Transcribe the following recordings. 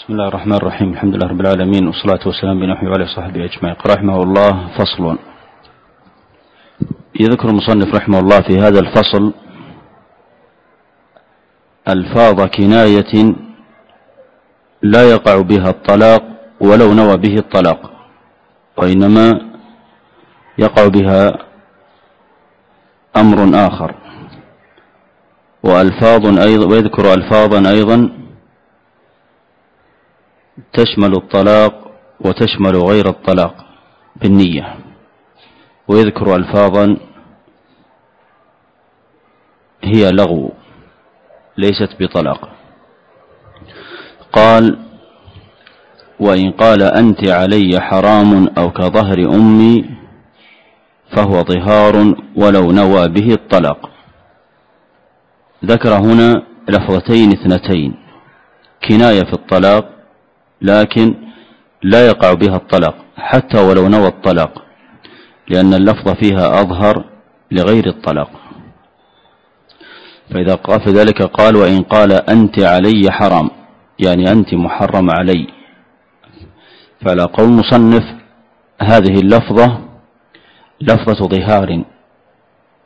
بسم الله الرحمن الرحيم الحمد لله رب العالمين والصلاة والسلام بنحو عليه وصحبه أجمعين رحمه الله فصل يذكر المصنف رحمه الله في هذا الفصل ألفاظ كناية لا يقع بها الطلاق ولو نوى به الطلاق وإنما يقع بها أمر آخر وألفاظ أيضا ويذكر ألفاظا أيضا تشمل الطلاق وتشمل غير الطلاق بالنية. ويذكر ألفاظا هي لغو ليست بطلاق. قال وإن قال أنت علي حرام أو كظهر أمي فهو ظهار ولو نوى به الطلاق. ذكر هنا لفظتين اثنتين كناية في الطلاق لكن لا يقع بها الطلاق حتى ولو نوى الطلاق لأن اللفظ فيها أظهر لغير الطلاق. فإذا قال في ذلك قال وإن قال أنت علي حرام. يعني أنت محرم علي. فعلى قول مصنف هذه اللفظة لفظة ظهار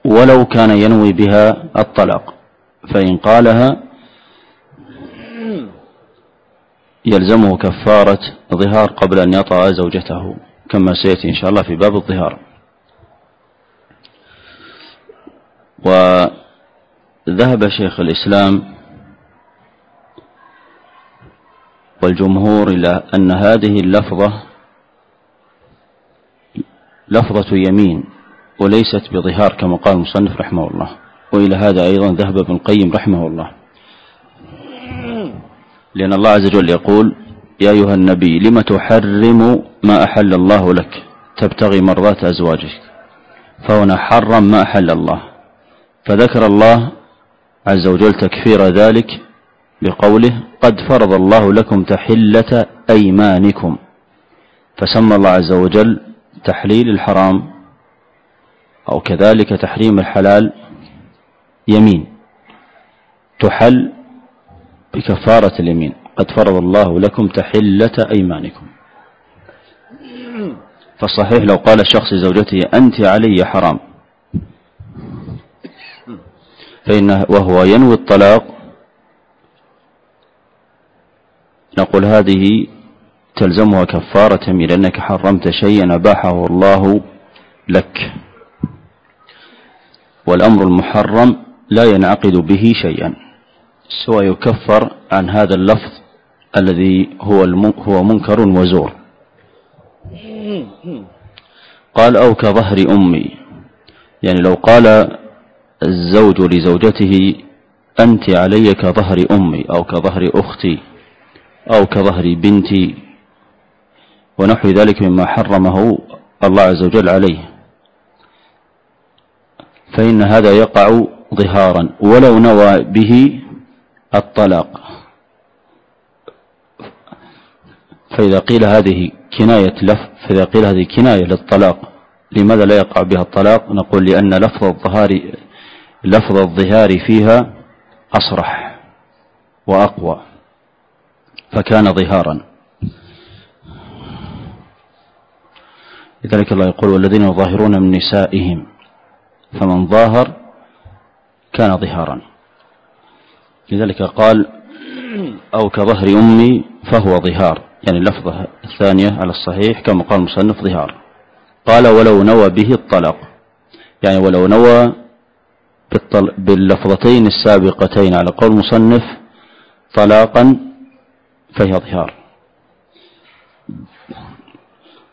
ولو كان ينوي بها الطلاق فإن قالها يلزمه كفارة ظهار قبل أن يطأ زوجته كما سيأتي إن شاء الله في باب الظهار. وذهب شيخ الإسلام والجمهور إلى أن هذه اللفظة لفظة يمين وليست بظهار كما قال المصنف رحمه الله. وإلى هذا أيضا ذهب ابن القيم رحمه الله. لأن الله عز وجل يقول يا أيها النبي لم تحرم ما أحل الله لك؟ تبتغي مرضات أزواجك. فهنا حرم ما أحل الله. فذكر الله عز وجل تكفير ذلك بقوله قد فرض الله لكم تحلة أيمانكم. فسمى الله عز وجل تحليل الحرام أو كذلك تحريم الحلال يمين. تحل بكفارة اليمين. قد فرض الله لكم تحلة أيمانكم. فالصحيح لو قال الشخص لزوجته أنت علي حرام. فإن وهو ينوي الطلاق نقول هذه تلزمها كفارة يمين لأنك حرمت شيئا أباحه الله لك. والأمر المحرم لا ينعقد به شيئا. سوى يكفر عن هذا اللفظ الذي هو هو منكر وزور. قال أو كظهر أمي. يعني لو قال الزوج لزوجته أنت علي كظهر أمي أو كظهر أختي أو كظهر بنتي. ونحو ذلك مما حرمه الله عز وجل عليه. فإن هذا يقع ظهارا. ولو نوى به الطلاق. فإذا قيل هذه كناية لف فإذا قيل هذه كناية للطلاق لماذا لا يقع بها الطلاق؟ نقول لأن لفظ الظهار لفظ الظهار فيها أصرح وأقوى فكان ظهارا. لذلك الله يقول والذين يظاهرون من نسائهم فمن ظاهر كان ظهارا. لذلك قال أو كظهر أمي فهو ظهار. يعني اللفظة الثانية على الصحيح كما قال المصنف ظهار. قال ولو نوى به الطلاق. يعني ولو نوى باللفظتين السابقتين على قول المصنف طلاقا فهي ظهار.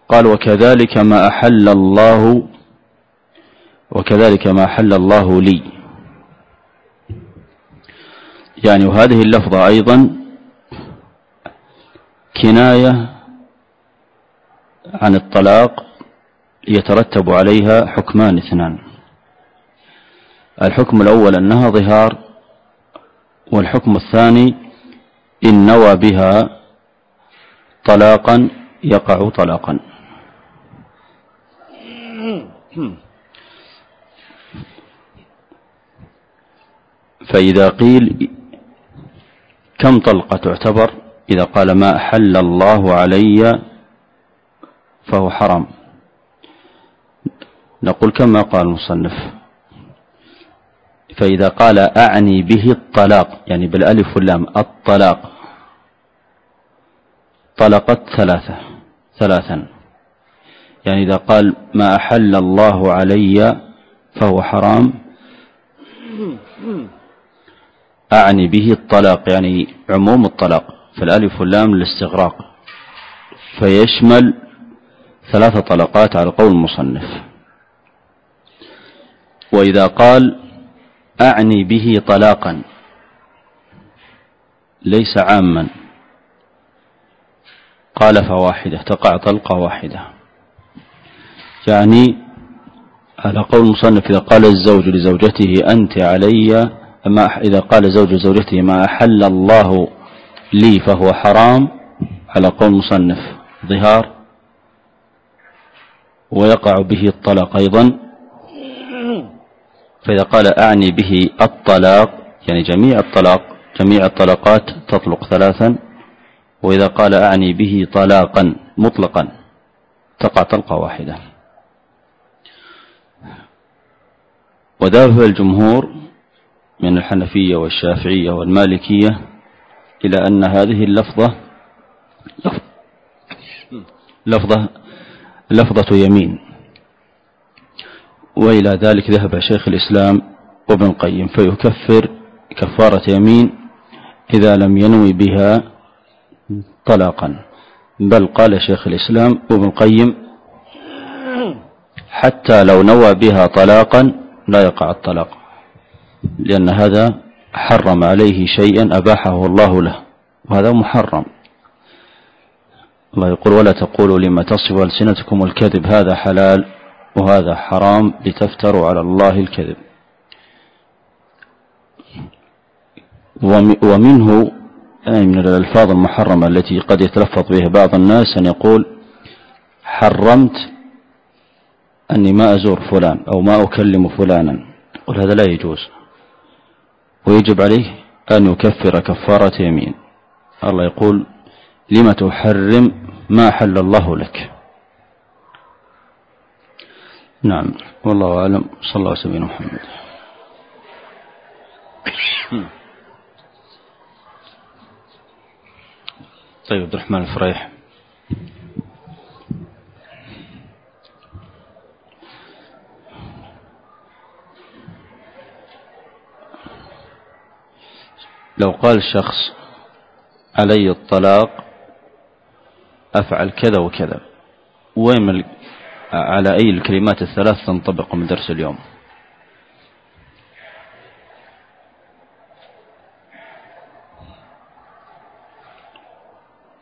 قال وكذلك ما أحل الله وكذلك ما أحل الله لي. يعني وهذه اللفظة أيضا كناية عن الطلاق يترتب عليها حكمان اثنان. الحكم الأول أنها ظهار والحكم الثاني إن نوى بها طلاقا يقع طلاقا. فإذا قيل كم طلقة تعتبر؟ إذا قال ما أحل الله علي فهو حرام. نقول كما قال المصنف. فإذا قال أعني به الطلاق يعني بالألف واللام الطلاق. طلقت ثلاثة ثلاثا. يعني إذا قال ما أحل الله علي فهو حرام. أعني به الطلاق يعني عموم الطلاق فالألف واللام للاستغراق. فيشمل ثلاث طلقات على قول المصنف. وإذا قال أعني به طلاقا ليس عاما. قال فواحدة تقع طلقة واحدة. يعني على قول المصنف إذا قال الزوج لزوجته أنت علي ما إذا قال زوج زوجته ما أحل الله لي فهو حرام على قول المصنف ظهار. ويقع به الطلاق أيضا. فإذا قال أعني به الطلاق يعني جميع الطلاق جميع الطلقات تطلق ثلاثا. وإذا قال أعني به طلاقا مطلقا تقع طلقة واحدة. وذهب الجمهور من الحنفية والشافعية والمالكية إلى أن هذه اللفظة لفظة لفظة يمين. وإلى ذلك ذهب شيخ الإسلام وابن القيم فيكفر كفارة يمين إذا لم ينوي بها طلاقا. بل قال شيخ الإسلام وابن القيم حتى لو نوى بها طلاقا لا يقع الطلاق. لأن هذا حرم عليه شيئا أباحه الله له وهذا محرم. الله يقول ولا تقولوا لما تصف ألسنتكم الكذب هذا حلال وهذا حرام لتفتروا على الله الكذب. ومنه أي من الألفاظ المحرمة التي قد يتلفظ بها بعض الناس أن يقول حرمت أني ما أزور فلان أو ما أكلم فلانا. يقول هذا لا يجوز. ويجب عليه أن يكفر كفارة يمين. الله يقول لم تحرم ما أحل الله لك. نعم والله أعلم. صلى الله عليه وسلم محمد. طيب عبد الرحمن الفريح. لو قال الشخص علي الطلاق أفعل كذا وكذا وين على أي الكلمات الثلاث تنطبق من درس اليوم؟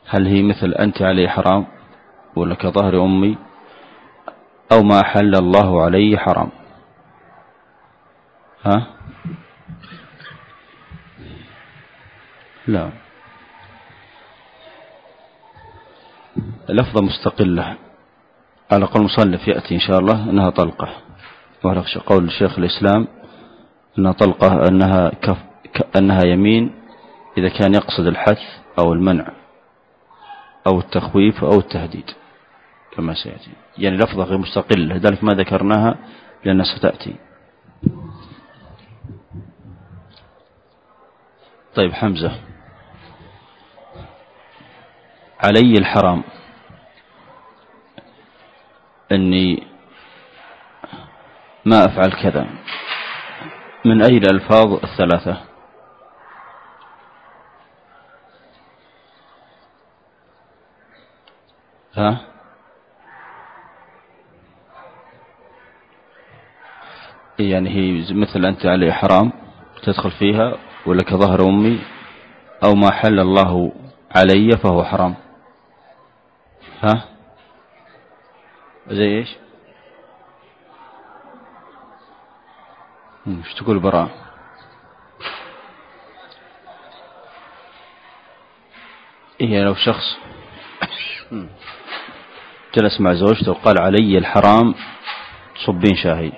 هل هي مثل أنت علي حرام ولا كظهر أمي؟ أو ما حل الله علي حرام؟ ها؟ لا. لفظة مستقلة على قول المصنف يأتي إن شاء الله أنها طلقة. وهذا قول الشيخ الإسلام أنها طلقة أنها كف أنها يمين إذا كان يقصد الحث أو المنع أو التخويف أو التهديد كما سيأتي. يعني لفظة غير مستقلة. لذلك ما ذكرناها لأنها ستأتي. طيب حمزة. علي الحرام. أني ما أفعل كذا. من أي الألفاظ الثلاثة؟ ها؟ يعني هي مثل أنت علي حرام تدخل فيها ولا كظهر أمي أو ما حل الله علي فهو حرام. ها؟ زي إيش؟ إيش تقول براء. إيه لو شخص جلس مع زوجته وقال علي الحرام تصبين شاهي.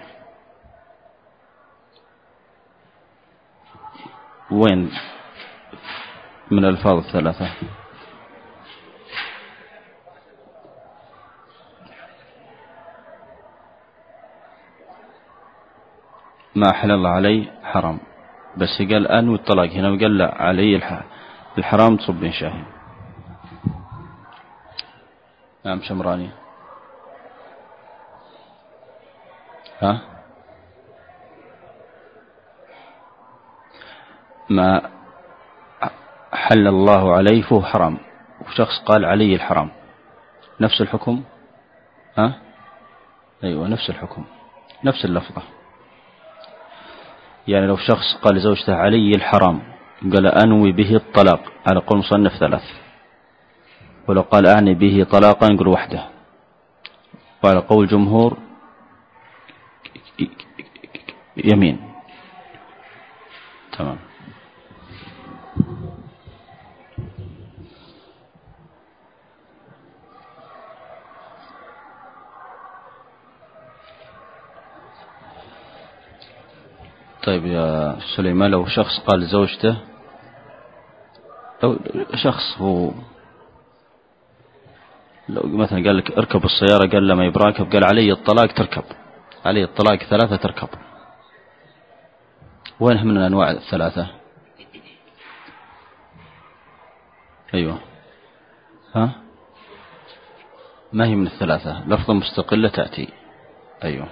وين؟ من الألفاظ الثلاثة. ما أحل الله علي حرام. بس قال أنوي الطلاق هنا وقال لا علي الحرام تصب شاهي نعم شمراني. ها؟ ما حل الله عليه فهو حرام. وشخص قال علي الحرام. نفس الحكم؟ ها؟ أيوة نفس الحكم. نفس اللفظة. يعني لو شخص قال لزوجته علي الحرام قال أنوي به الطلاق على قول مصنف ثلاث. ولو قال أعني به طلاقا نقول وحده. وعلى قول جمهور يمين. تمام. طيب يا سليمان لو شخص قال لزوجته لو شخص هو لو مثلا قال لك اركب السيارة قال له ما يبراكب قال علي الطلاق تركب علي الطلاق ثلاثة تركب. وين من الأنواع الثلاثة؟ أيوة. ها؟ ما هي من الثلاثة؟ لفظة مستقلة تأتي. أيوة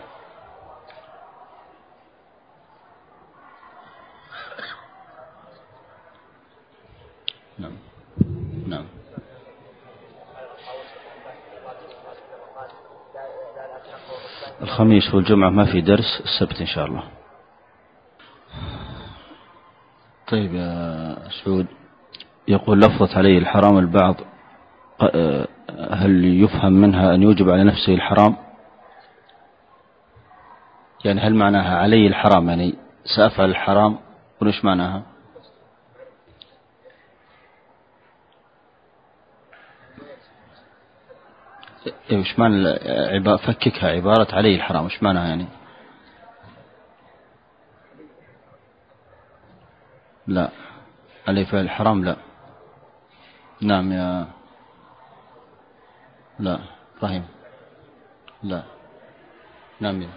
نعم نعم الخميس والجمعة ما في درس السبت إن شاء الله. طيب يا سعود يقول لفظت عليه الحرام البعض هل يفهم منها أن يوجب على نفسه الحرام؟ يعني هل معناها علي الحرام؟ يعني سأفعل الحرام وليش معناها؟ وش معنى فككها عبارة علي الحرام وش معناها يعني. لا. علي فعل الحرام؟ لا. نعم يا لا. فهم لا. نعم يا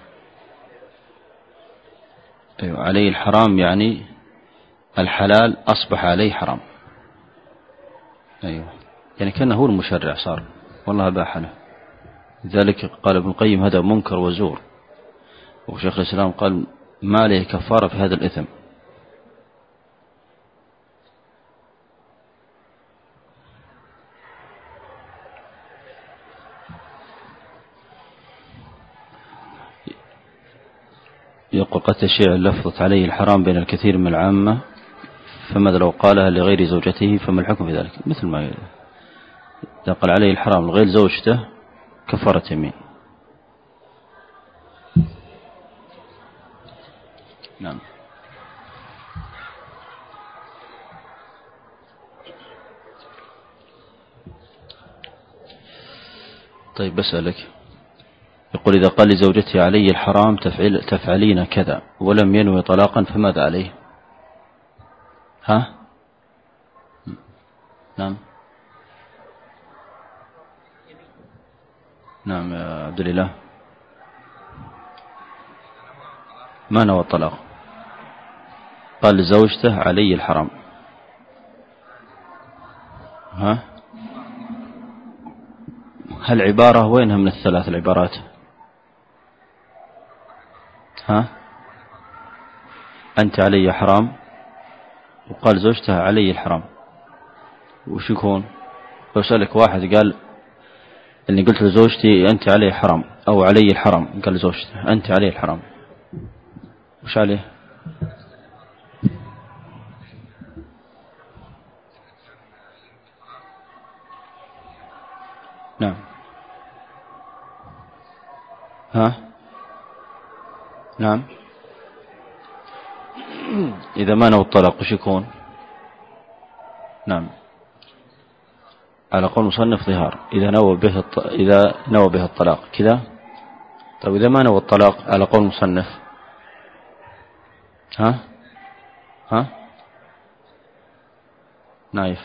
أيوة علي الحرام يعني الحلال أصبح عليه حرام. أيوة. يعني كان هو المشرع صار. والله أباح لذلك قال ابن القيم هذا منكر وزور. وشيخ الإسلام قال ما عليه كفارة في هذا الإثم. يقول قد تشيع اللفظة عليه الحرام بين الكثير من العامة فماذا لو قالها لغير زوجته فما الحكم في ذلك؟ مثل ما إذا قال عليه الحرام لغير زوجته كفارة يمين. نعم. طيب بسألك. يقول إذا قال لزوجته علي الحرام تفعل تفعلين كذا ولم ينوي طلاقا فماذا عليه؟ ها؟ نعم. نعم يا عبد الله ما نوى الطلاق؟ قال لزوجته علي الحرام. ها؟ هل عبارة وينها من الثلاث العبارات؟ ها؟ أنت علي حرام؟ وقال زوجته علي الحرام. وش يكون؟ لو سألك واحد قال اللي قلت لزوجتي أنت علي حرام أو علي الحرام قال لزوجته أنت علي الحرام. وش عليه؟ نعم. ها؟ نعم. إذا ما نوى الطلاق وش يكون؟ نعم. على قول مصنف ظهار. إذا نوى به الط... إذا نوى به الطلاق. كذا؟ طيب إذا ما نوى الطلاق على قول مصنف. ها؟ ها؟ نايف.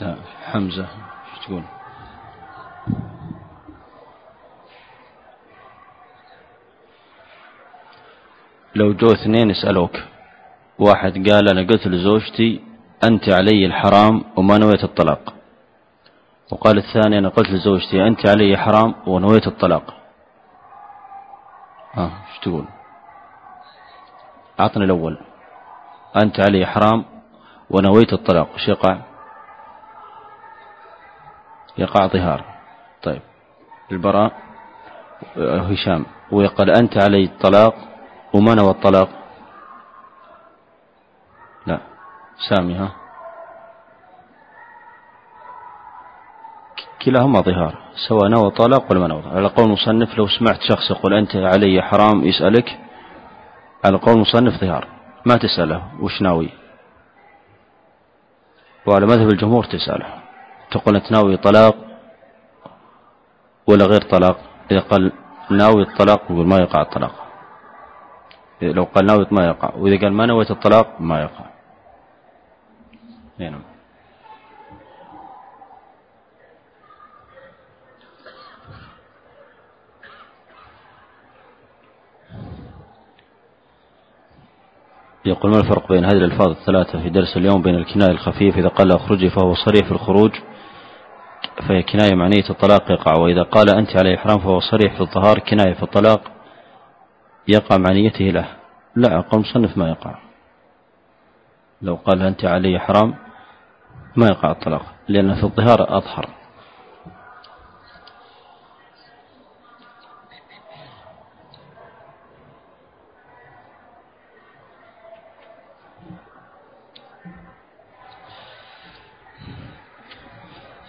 لا حمزة إيش تقول؟ لو جو اثنين يسألوك واحد قال أنا قلت لزوجتي أنت علي الحرام وما نويت الطلاق. وقال الثاني أنا قلت لزوجتي أنت علي حرام ونويت الطلاق. ها إيش تقول؟ أعطني الأول. أنت علي حرام ونويت الطلاق. إيش يقع؟ يقع ظهار. طيب. البراء هشام. ويقال أنت علي الطلاق وما نوى الطلاق لا. سامي ها. كلاهما ظهار سواء نوى طلاق ولا ما نوى على قول مصنف لو سمعت شخص يقول أنت علي حرام يسألك على قول مصنف ظهار. ما تسأله وش ناوي؟ وعلى مذهب الجمهور تسأله. تقول أنت ناوي طلاق ولا غير طلاق؟ إذا قال ناوي الطلاق يقول ما يقع الطلاق. لو قال ناوي ما يقع. وإذا قال ما نويت الطلاق ما يقع. نعم. يقول ما الفرق بين هذه الألفاظ الثلاثة في درس اليوم بين الكناية الخفيف؟ إذا قال اخرجي فهو صريح في الخروج فهي كناية معنية الطلاق يقع. وإذا قال أنت عليه إحرام فهو صريح في الظهار كناية في الطلاق يقع معنيته له. لا قول مصنف ما يقع. لو قال أنت علي حرام ما يقع الطلاق لأن في الظهار أظهر.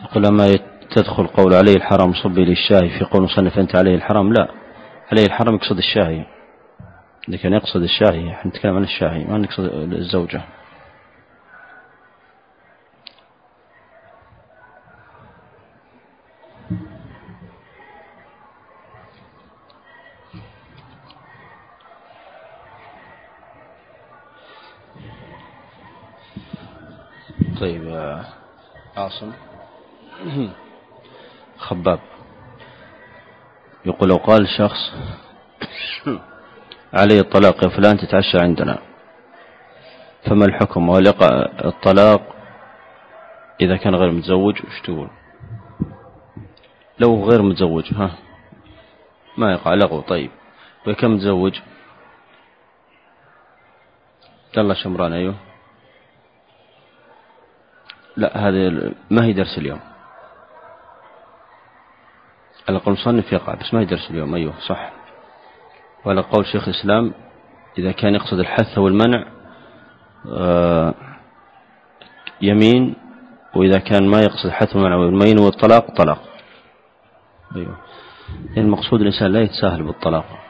يقول لما تدخل قول عليه الحرام صبي للشاهي في قول مصنف أنت عليه الحرام؟ لا. عليه الحرام يقصد الشاهي. كان يقصد الشاهي إحنا نتكلم عن الشاهي ما نقصد الزوجة. طيب عاصم. خباب. يقول لو قال شخص علي الطلاق يا فلان تتعشى عندنا. فما الحكم؟ يقع الطلاق؟ إذا كان غير متزوج وش تقول؟ لو غير متزوج ها؟ ما يقع لغو طيب. وكم متزوج؟ يلا شمران أيوه. لا هذه ما هي درس اليوم؟ على قول مصنف يقع بس ما هي درس اليوم أيوه صح. وعلى قول شيخ الإسلام إذا كان يقصد الحث والمنع آه، يمين وإذا كان ما يقصد الحث والمنع والمين والطلاق طلاق. أيوه. المقصود الإنسان لا يتساهل بالطلاق.